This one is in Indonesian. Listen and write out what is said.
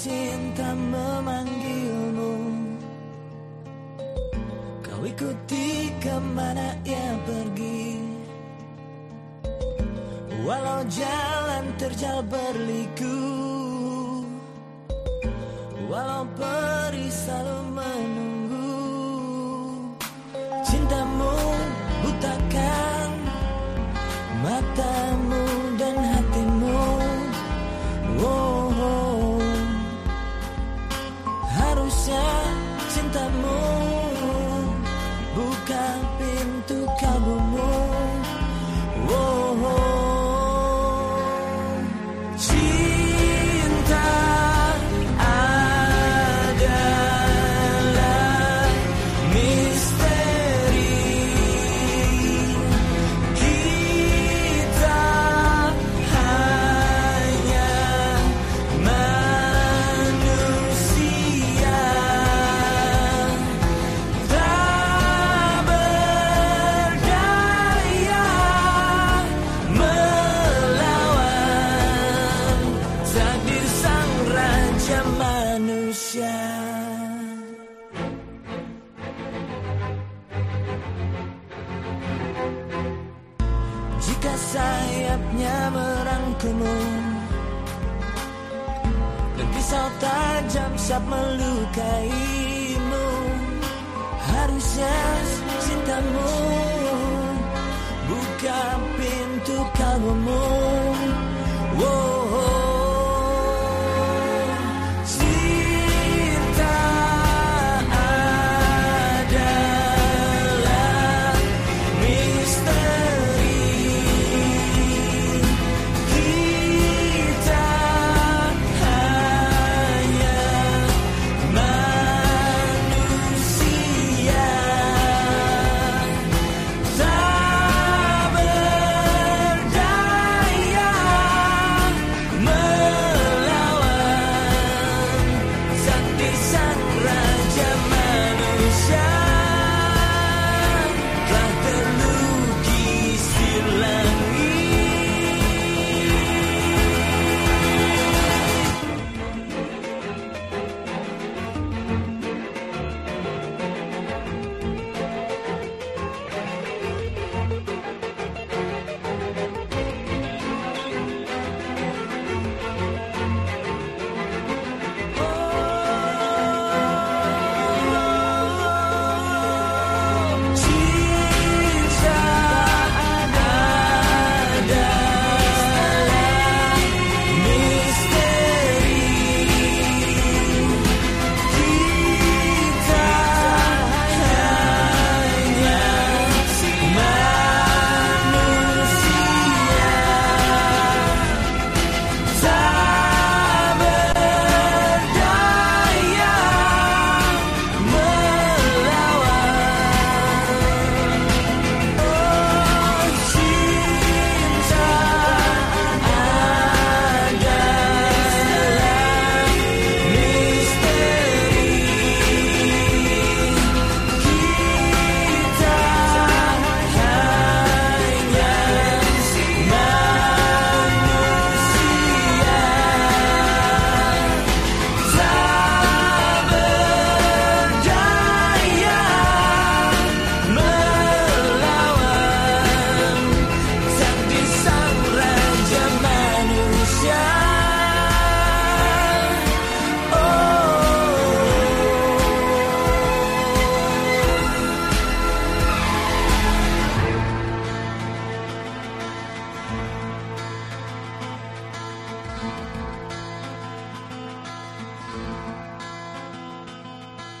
Cinta Kau ikuti ke mana ia pergi. Walau jalan terjal berliku. Walau peri selalu menunggu. Cintamu butakan Matamu dan hatimu. Oh, oh. Harusnya cintamu Jika sayapnya merangkulmu Dan pisau tajam siap melukaimu Harusnya cintamu Buka pintu kalbumu